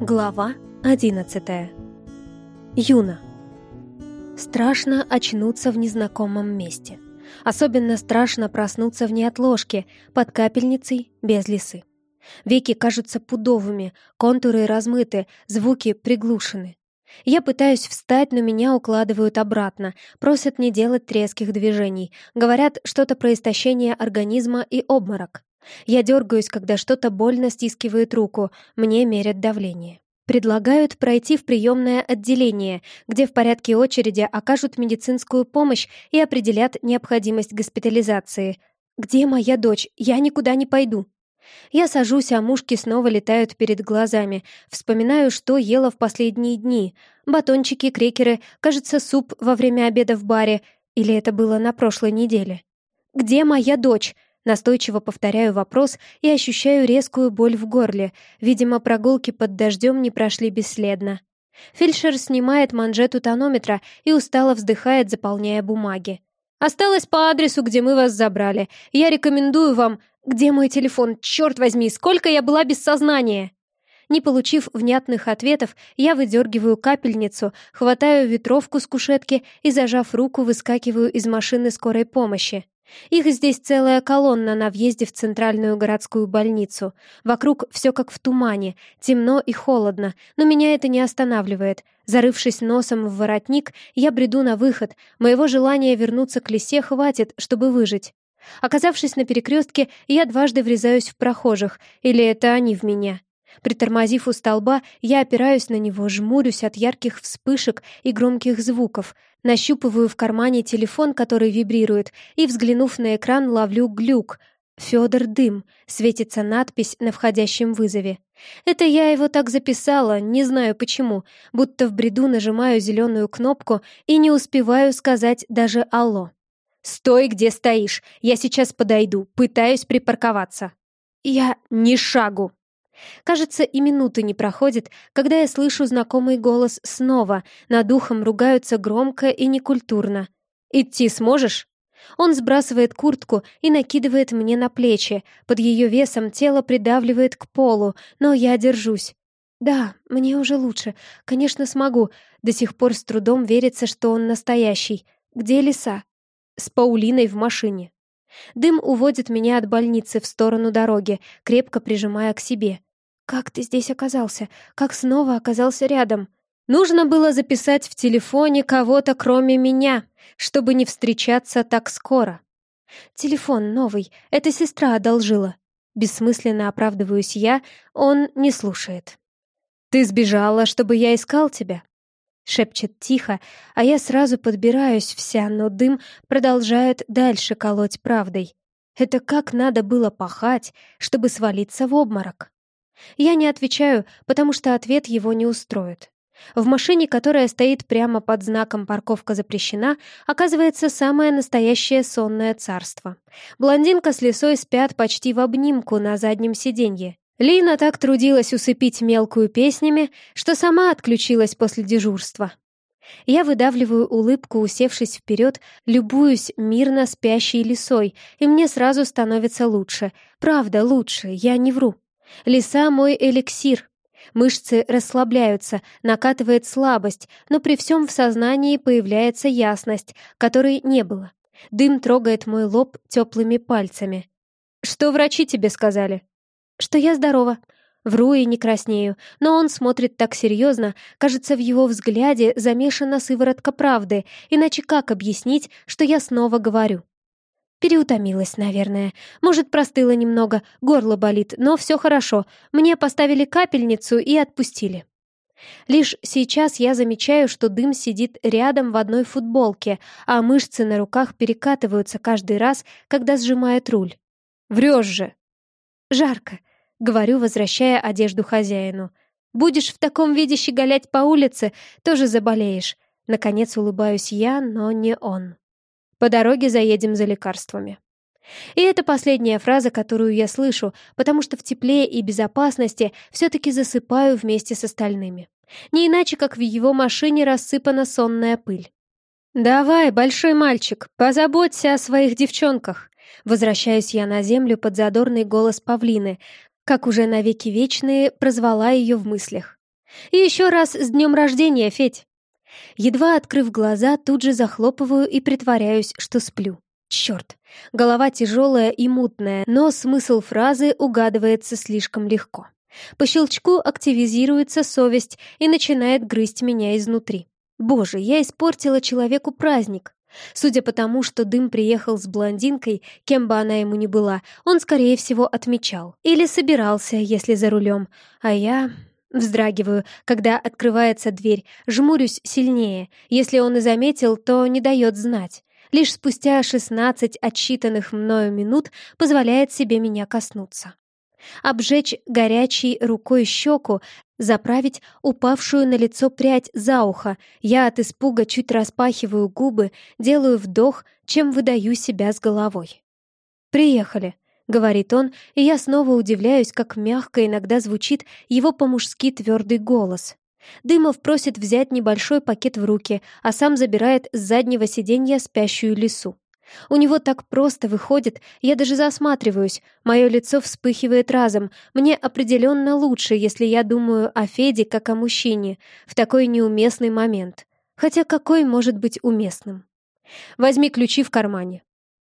Глава одиннадцатая. Юна. Страшно очнуться в незнакомом месте. Особенно страшно проснуться в неотложке, под капельницей, без лисы. Веки кажутся пудовыми, контуры размыты, звуки приглушены. Я пытаюсь встать, но меня укладывают обратно, просят не делать резких движений, говорят что-то про истощение организма и обморок. Я дергаюсь, когда что-то больно стискивает руку, мне мерят давление. Предлагают пройти в приемное отделение, где в порядке очереди окажут медицинскую помощь и определят необходимость госпитализации. «Где моя дочь? Я никуда не пойду». Я сажусь, а мушки снова летают перед глазами. Вспоминаю, что ела в последние дни. Батончики, крекеры, кажется, суп во время обеда в баре. Или это было на прошлой неделе? «Где моя дочь?» Настойчиво повторяю вопрос и ощущаю резкую боль в горле. Видимо, прогулки под дождем не прошли бесследно. Фельдшер снимает манжету тонометра и устало вздыхает, заполняя бумаги. «Осталось по адресу, где мы вас забрали. Я рекомендую вам...» «Где мой телефон? Черт возьми, сколько я была без сознания!» Не получив внятных ответов, я выдергиваю капельницу, хватаю ветровку с кушетки и, зажав руку, выскакиваю из машины скорой помощи. Их здесь целая колонна на въезде в центральную городскую больницу. Вокруг все как в тумане, темно и холодно, но меня это не останавливает. Зарывшись носом в воротник, я бреду на выход. Моего желания вернуться к лесе хватит, чтобы выжить. Оказавшись на перекрестке, я дважды врезаюсь в прохожих, или это они в меня. Притормозив у столба, я опираюсь на него, жмурюсь от ярких вспышек и громких звуков, нащупываю в кармане телефон, который вибрирует, и, взглянув на экран, ловлю глюк. «Фёдор Дым», светится надпись на входящем вызове. Это я его так записала, не знаю почему, будто в бреду нажимаю зеленую кнопку и не успеваю сказать даже «Алло». «Стой, где стоишь! Я сейчас подойду, пытаюсь припарковаться». «Я не шагу!» Кажется, и минуты не проходит, когда я слышу знакомый голос снова, над ухом ругаются громко и некультурно. «Идти сможешь?» Он сбрасывает куртку и накидывает мне на плечи. Под ее весом тело придавливает к полу, но я держусь. «Да, мне уже лучше. Конечно, смогу. До сих пор с трудом верится, что он настоящий. Где лиса?» «С Паулиной в машине». Дым уводит меня от больницы в сторону дороги, крепко прижимая к себе. «Как ты здесь оказался? Как снова оказался рядом?» «Нужно было записать в телефоне кого-то, кроме меня, чтобы не встречаться так скоро». «Телефон новый, эта сестра одолжила». Бессмысленно оправдываюсь я, он не слушает. «Ты сбежала, чтобы я искал тебя?» Шепчет тихо, а я сразу подбираюсь вся, но дым продолжает дальше колоть правдой. Это как надо было пахать, чтобы свалиться в обморок. Я не отвечаю, потому что ответ его не устроит. В машине, которая стоит прямо под знаком «Парковка запрещена», оказывается самое настоящее сонное царство. Блондинка с лисой спят почти в обнимку на заднем сиденье. Лина так трудилась усыпить мелкую песнями, что сама отключилась после дежурства. Я выдавливаю улыбку, усевшись вперед, любуюсь мирно спящей лисой, и мне сразу становится лучше. Правда, лучше, я не вру. Лиса — мой эликсир. Мышцы расслабляются, накатывает слабость, но при всем в сознании появляется ясность, которой не было. Дым трогает мой лоб теплыми пальцами. «Что врачи тебе сказали?» «Что я здорова», Вру и не краснею, но он смотрит так серьезно, кажется, в его взгляде замешана сыворотка правды, иначе как объяснить, что я снова говорю? Переутомилась, наверное. Может, простыла немного, горло болит, но все хорошо. Мне поставили капельницу и отпустили. Лишь сейчас я замечаю, что дым сидит рядом в одной футболке, а мышцы на руках перекатываются каждый раз, когда сжимает руль. Врешь же. Жарко, говорю, возвращая одежду хозяину. Будешь в таком виде щеголять по улице, тоже заболеешь. Наконец улыбаюсь я, но не он. По дороге заедем за лекарствами. И это последняя фраза, которую я слышу, потому что в тепле и безопасности все-таки засыпаю вместе с остальными. Не иначе, как в его машине рассыпана сонная пыль. «Давай, большой мальчик, позаботься о своих девчонках!» Возвращаюсь я на землю под задорный голос павлины, как уже навеки вечные прозвала ее в мыслях. И еще раз с днем рождения, Федь!» Едва открыв глаза, тут же захлопываю и притворяюсь, что сплю. Черт, голова тяжелая и мутная, но смысл фразы угадывается слишком легко. По щелчку активизируется совесть и начинает грызть меня изнутри. Боже, я испортила человеку праздник. Судя по тому, что дым приехал с блондинкой, кем бы она ему ни была, он, скорее всего, отмечал. Или собирался, если за рулем. А я... Вздрагиваю, когда открывается дверь, жмурюсь сильнее. Если он и заметил, то не дает знать. Лишь спустя шестнадцать отсчитанных мною минут позволяет себе меня коснуться. Обжечь горячей рукой щеку, заправить упавшую на лицо прядь за ухо. Я от испуга чуть распахиваю губы, делаю вдох, чем выдаю себя с головой. «Приехали», — говорит он, и я снова удивляюсь, как мягко иногда звучит его по-мужски твердый голос. Дымов просит взять небольшой пакет в руки, а сам забирает с заднего сиденья спящую лису. У него так просто выходит, я даже засматриваюсь, мое лицо вспыхивает разом. Мне определенно лучше, если я думаю о Феде как о мужчине в такой неуместный момент. Хотя какой может быть уместным? Возьми ключи в кармане.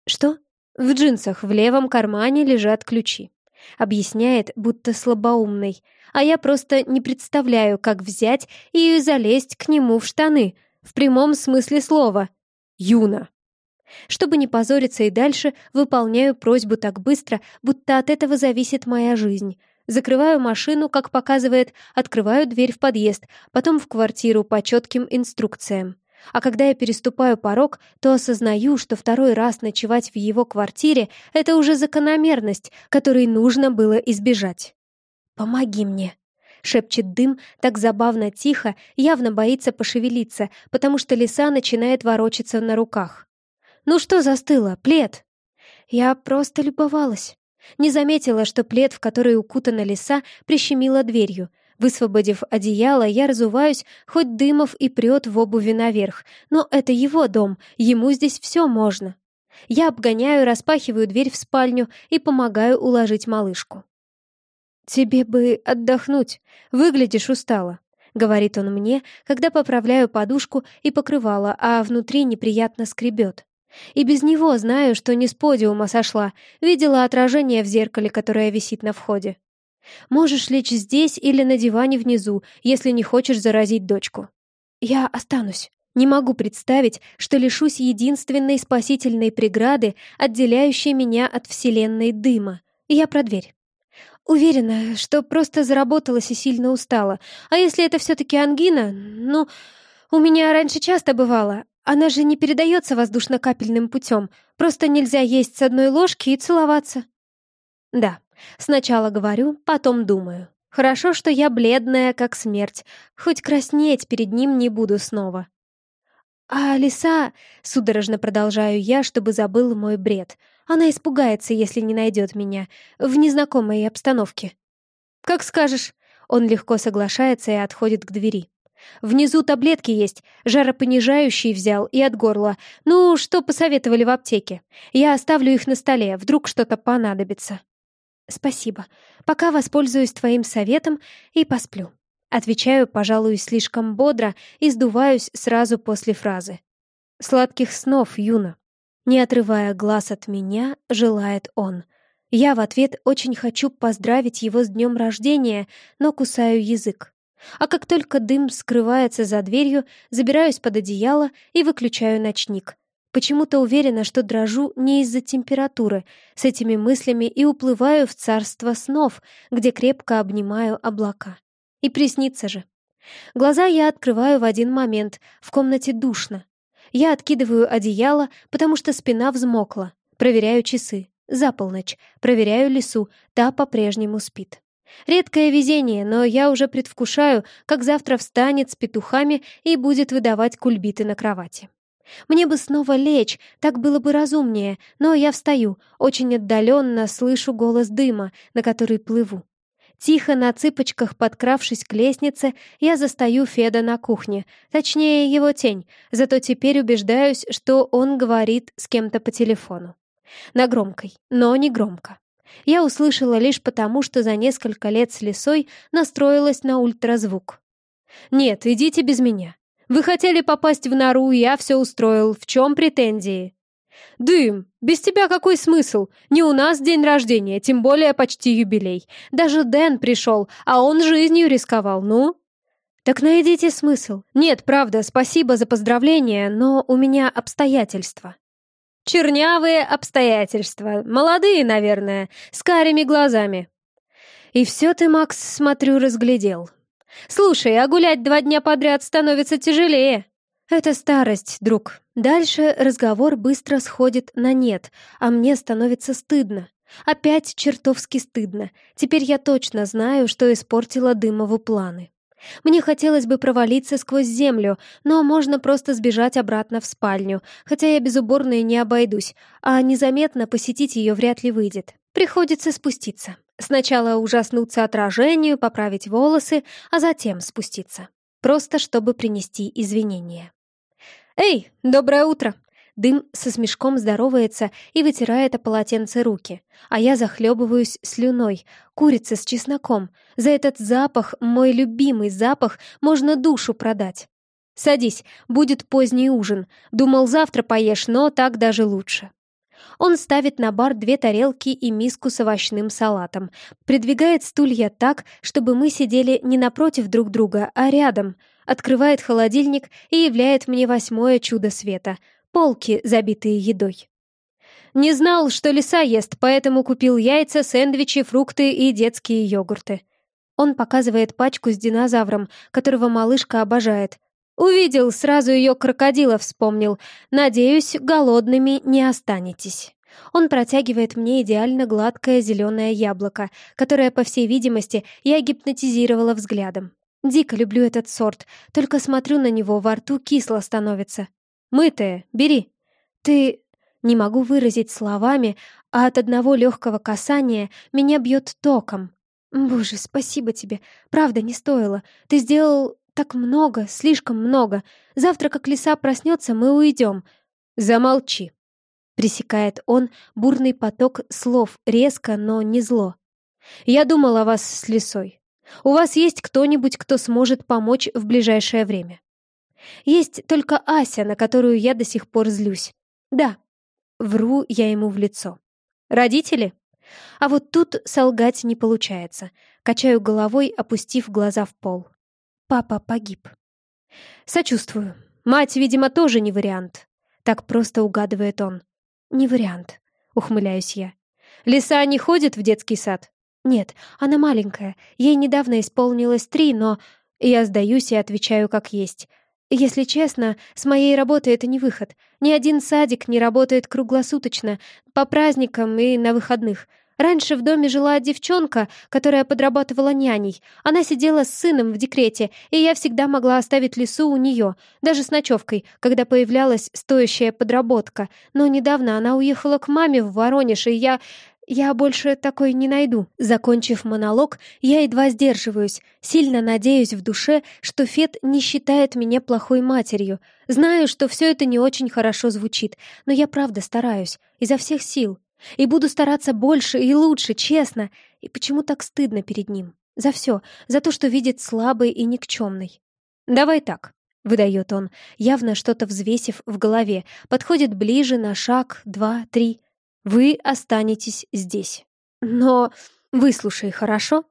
Что? В джинсах в левом кармане лежат ключи. Объясняет, будто слабоумный. А я просто не представляю, как взять и залезть к нему в штаны. В прямом смысле слова. Юна. Чтобы не позориться и дальше, выполняю просьбу так быстро, будто от этого зависит моя жизнь. Закрываю машину, как показывает, открываю дверь в подъезд, потом в квартиру по четким инструкциям. А когда я переступаю порог, то осознаю, что второй раз ночевать в его квартире — это уже закономерность, которой нужно было избежать. «Помоги мне», — шепчет дым так забавно тихо, явно боится пошевелиться, потому что лиса начинает ворочаться на руках. «Ну что застыло, плед?» Я просто любовалась. Не заметила, что плед, в который укутана лиса, прищемила дверью. Высвободив одеяло, я разуваюсь, хоть дымов и прет в обуви наверх. Но это его дом, ему здесь все можно. Я обгоняю, распахиваю дверь в спальню и помогаю уложить малышку. «Тебе бы отдохнуть, выглядишь устало», — говорит он мне, когда поправляю подушку и покрывало, а внутри неприятно скребет. И без него знаю, что не с подиума сошла, видела отражение в зеркале, которое висит на входе. Можешь лечь здесь или на диване внизу, если не хочешь заразить дочку. Я останусь. Не могу представить, что лишусь единственной спасительной преграды, отделяющей меня от вселенной дыма. Я про дверь. Уверена, что просто заработалась и сильно устала. А если это все-таки ангина? Ну, у меня раньше часто бывало, она же не передается воздушно-капельным путем. Просто нельзя есть с одной ложки и целоваться. Да, сначала говорю, потом думаю. Хорошо, что я бледная, как смерть. Хоть краснеть перед ним не буду снова. А лиса... Судорожно продолжаю я, чтобы забыл мой бред. Она испугается, если не найдет меня. В незнакомой обстановке. Как скажешь. Он легко соглашается и отходит к двери. Внизу таблетки есть, жаропонижающий взял и от горла. Ну, что посоветовали в аптеке. Я оставлю их на столе, вдруг что-то понадобится. Спасибо. Пока воспользуюсь твоим советом и посплю. Отвечаю, пожалуй, слишком бодро и сдуваюсь сразу после фразы. Сладких снов, Юна. Не отрывая глаз от меня, желает он. Я в ответ очень хочу поздравить его с днем рождения, но кусаю язык. А как только дым скрывается за дверью, забираюсь под одеяло и выключаю ночник. Почему-то уверена, что дрожу не из-за температуры, с этими мыслями и уплываю в царство снов, где крепко обнимаю облака. И приснится же. Глаза я открываю в один момент, в комнате душно. Я откидываю одеяло, потому что спина взмокла. Проверяю часы. За полночь. Проверяю лесу, та по-прежнему спит. Редкое везение, но я уже предвкушаю, как завтра встанет с петухами и будет выдавать кульбиты на кровати. Мне бы снова лечь, так было бы разумнее, но я встаю, очень отдаленно слышу голос дыма, на который плыву. Тихо на цыпочках подкравшись к лестнице, я застаю Феда на кухне, точнее его тень, зато теперь убеждаюсь, что он говорит с кем-то по телефону. На громкой, но не громко я услышала лишь потому, что за несколько лет с лесой настроилась на ультразвук. Нет, идите без меня. Вы хотели попасть в нору, я все устроил. В чем претензии? «Дым, без тебя какой смысл? Не у нас день рождения, тем более почти юбилей. Даже Дэн пришел, а он жизнью рисковал, ну?» «Так найдите смысл. Нет, правда, спасибо за поздравления, но у меня обстоятельства». «Чернявые обстоятельства. Молодые, наверное, с карими глазами». «И все ты, Макс, смотрю, разглядел. Слушай, а гулять два дня подряд становится тяжелее». «Это старость, друг. Дальше разговор быстро сходит на нет, а мне становится стыдно. Опять чертовски стыдно. Теперь я точно знаю, что испортила Дымову планы. Мне хотелось бы провалиться сквозь землю, но можно просто сбежать обратно в спальню, хотя я без уборной не обойдусь, а незаметно посетить ее вряд ли выйдет. Приходится спуститься. Сначала ужаснуться отражению, поправить волосы, а затем спуститься. Просто чтобы принести извинения. «Эй, доброе утро!» Дым со смешком здоровается и вытирает о полотенце руки, а я захлебываюсь слюной, курица с чесноком. За этот запах, мой любимый запах, можно душу продать. «Садись, будет поздний ужин. Думал, завтра поешь, но так даже лучше». Он ставит на бар две тарелки и миску с овощным салатом, придвигает стулья так, чтобы мы сидели не напротив друг друга, а рядом — открывает холодильник и являет мне восьмое чудо света — полки, забитые едой. Не знал, что лиса ест, поэтому купил яйца, сэндвичи, фрукты и детские йогурты. Он показывает пачку с динозавром, которого малышка обожает. Увидел, сразу ее крокодила вспомнил. Надеюсь, голодными не останетесь. Он протягивает мне идеально гладкое зеленое яблоко, которое, по всей видимости, я гипнотизировала взглядом. Дико люблю этот сорт, только смотрю на него, во рту кисло становится. Мытое, бери. Ты... Не могу выразить словами, а от одного легкого касания меня бьет током. Боже, спасибо тебе. Правда, не стоило. Ты сделал так много, слишком много. Завтра, как лиса проснется, мы уйдем. Замолчи. Пресекает он бурный поток слов, резко, но не зло. Я думал о вас с лисой. У вас есть кто-нибудь, кто сможет помочь в ближайшее время? Есть только Ася, на которую я до сих пор злюсь. Да, вру я ему в лицо. Родители? А вот тут солгать не получается. Качаю головой, опустив глаза в пол. Папа погиб. Сочувствую. Мать, видимо, тоже не вариант. Так просто угадывает он. Не вариант, ухмыляюсь я. Лиса не ходит в детский сад? Нет, она маленькая. Ей недавно исполнилось три, но... Я сдаюсь и отвечаю как есть. Если честно, с моей работы это не выход. Ни один садик не работает круглосуточно, по праздникам и на выходных. Раньше в доме жила девчонка, которая подрабатывала няней. Она сидела с сыном в декрете, и я всегда могла оставить лесу у нее, даже с ночевкой, когда появлялась стоящая подработка. Но недавно она уехала к маме в Воронеж, и я... Я больше такой не найду. Закончив монолог, я едва сдерживаюсь, сильно надеюсь в душе, что Фет не считает меня плохой матерью. Знаю, что все это не очень хорошо звучит, но я правда стараюсь, изо всех сил. И буду стараться больше и лучше, честно. И почему так стыдно перед ним? За все, за то, что видит слабой и никчемной. «Давай так», — выдает он, явно что-то взвесив в голове, подходит ближе на шаг, два, три — вы останетесь здесь. Но выслушай, хорошо?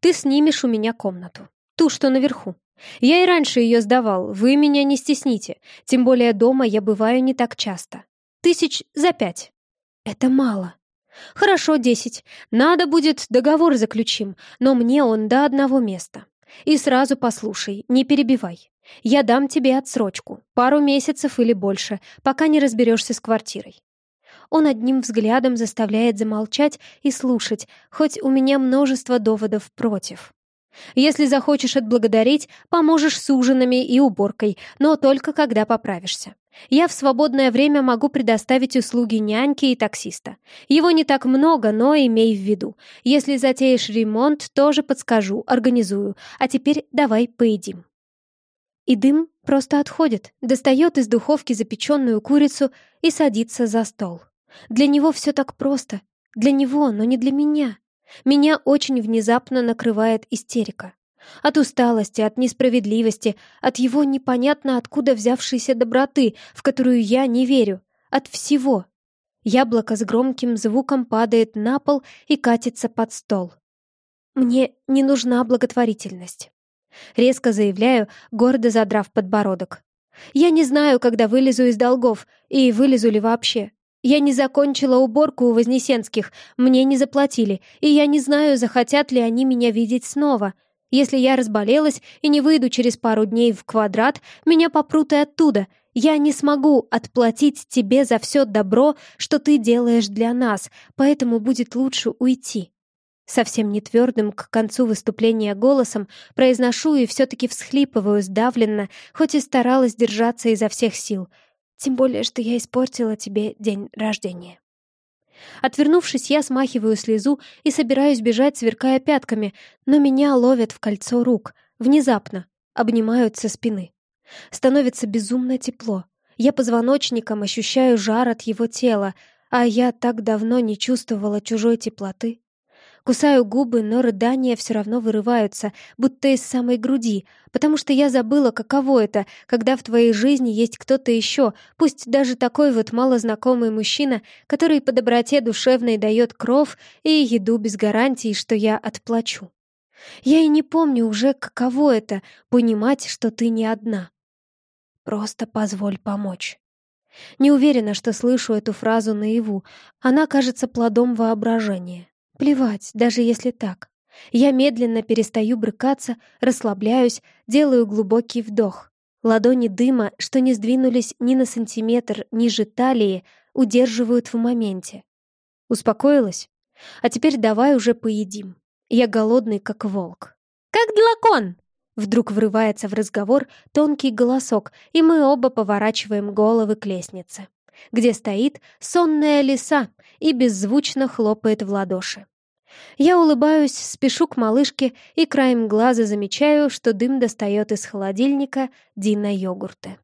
Ты снимешь у меня комнату. Ту, что наверху. Я и раньше ее сдавал, вы меня не стесните. Тем более дома я бываю не так часто. Тысяч за пять. Это мало. Хорошо, десять. Надо будет, договор заключим, но мне он до одного места. И сразу послушай, не перебивай. Я дам тебе отсрочку, пару месяцев или больше, пока не разберешься с квартирой. Он одним взглядом заставляет замолчать и слушать, хоть у меня множество доводов против. Если захочешь отблагодарить, поможешь с ужинами и уборкой, но только когда поправишься. Я в свободное время могу предоставить услуги няньки и таксиста. Его не так много, но имей в виду. Если затеешь ремонт, тоже подскажу, организую. А теперь давай поедим. И дым просто отходит, достает из духовки запеченную курицу и садится за стол. Для него все так просто. Для него, но не для меня. Меня очень внезапно накрывает истерика. От усталости, от несправедливости, от его непонятно откуда взявшейся доброты, в которую я не верю. От всего. Яблоко с громким звуком падает на пол и катится под стол. Мне не нужна благотворительность. Резко заявляю, гордо задрав подбородок. Я не знаю, когда вылезу из долгов, и вылезу ли вообще. Я не закончила уборку у Вознесенских, мне не заплатили, и я не знаю, захотят ли они меня видеть снова. Если я разболелась и не выйду через пару дней в квадрат, меня попрут и оттуда. Я не смогу отплатить тебе за все добро, что ты делаешь для нас, поэтому будет лучше уйти. Совсем не твердым к концу выступления голосом произношу и все-таки всхлипываю сдавленно, хоть и старалась держаться изо всех сил. Тем более, что я испортила тебе день рождения. Отвернувшись, я смахиваю слезу и собираюсь бежать, сверкая пятками, но меня ловят в кольцо рук, внезапно, обнимают со спины. Становится безумно тепло. Я позвоночником ощущаю жар от его тела, а я так давно не чувствовала чужой теплоты. Кусаю губы, но рыдания все равно вырываются, будто из самой груди, потому что я забыла, каково это, когда в твоей жизни есть кто-то еще, пусть даже такой вот малознакомый мужчина, который по доброте душевной дает кров и еду без гарантии, что я отплачу. Я и не помню уже, каково это — понимать, что ты не одна. Просто позволь помочь. Не уверена, что слышу эту фразу наяву. Она кажется плодом воображения. Плевать, даже если так. Я медленно перестаю брыкаться, расслабляюсь, делаю глубокий вдох. Ладони дыма, что не сдвинулись ни на сантиметр ниже талии, удерживают в моменте. Успокоилась? А теперь давай уже поедим. Я голодный, как волк. «Как длакон!» Вдруг врывается в разговор тонкий голосок, и мы оба поворачиваем головы к лестнице где стоит сонная лиса и беззвучно хлопает в ладоши. Я улыбаюсь, спешу к малышке и краем глаза замечаю, что дым достает из холодильника Дина йогурты.